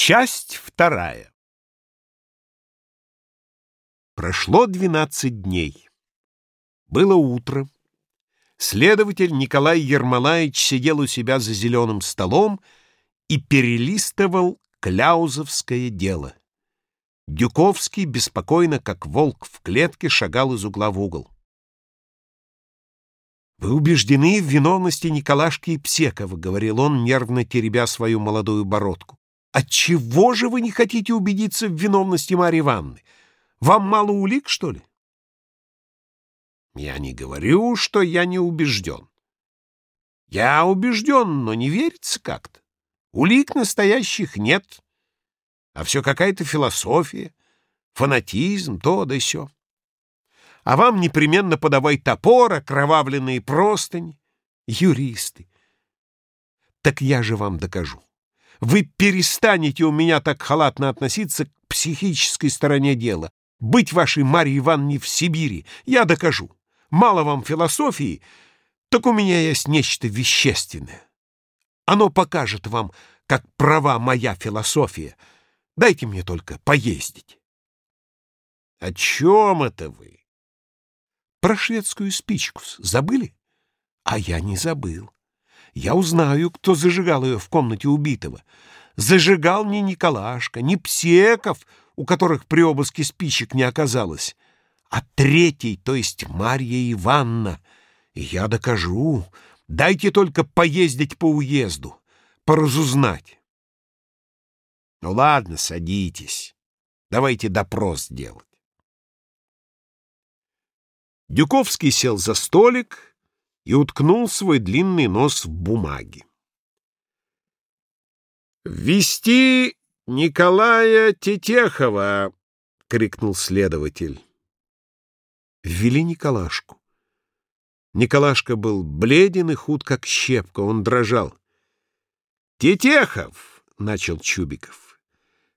Часть вторая. Прошло двенадцать дней. Было утро. Следователь Николай Ермолаевич сидел у себя за зеленым столом и перелистывал кляузовское дело. Дюковский беспокойно, как волк в клетке, шагал из угла в угол. «Вы убеждены в виновности Николашки и Псекова», — говорил он, нервно теребя свою молодую бородку. «Отчего же вы не хотите убедиться в виновности Марьи Ивановны? Вам мало улик, что ли?» «Я не говорю, что я не убежден. Я убежден, но не верится как-то. Улик настоящих нет, а все какая-то философия, фанатизм, то да сё а вам непременно подавай топор, окровавленные простыни. Юристы. Так я же вам докажу. Вы перестанете у меня так халатно относиться к психической стороне дела. Быть вашей Марьей Ивановне в Сибири. Я докажу. Мало вам философии, так у меня есть нечто вещественное. Оно покажет вам, как права моя философия. Дайте мне только поездить. — О чем это вы? Про шведскую спичку забыли? А я не забыл. Я узнаю, кто зажигал ее в комнате убитого. Зажигал не Николашка, не Псеков, у которых при обыске спичек не оказалось, а третий, то есть Марья Ивановна. И я докажу. Дайте только поездить по уезду, поразузнать. Ну ладно, садитесь. Давайте допрос делать. Дюковский сел за столик и уткнул свой длинный нос в бумаги. «Ввести Николая Тетехова!» — крикнул следователь. Ввели Николашку. Николашка был бледен и худ, как щепка, он дрожал. «Тетехов!» — начал Чубиков.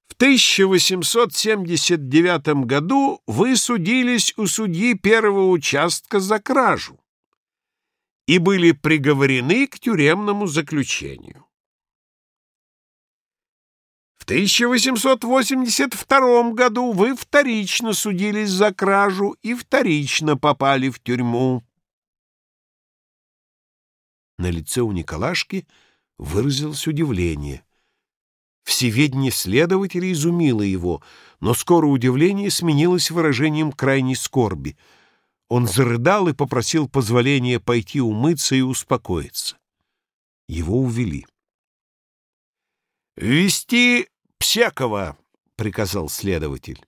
В 1879 году вы судились у судьи первого участка за кражу и были приговорены к тюремному заключению. В 1882 году вы вторично судились за кражу и вторично попали в тюрьму. На лице у Николашки выразилось удивление — Всеведение следователя изумило его, но скоро удивление сменилось выражением крайней скорби. Он зарыдал и попросил позволения пойти умыться и успокоиться. Его увели. «Вести Псекова!» — приказал следователь.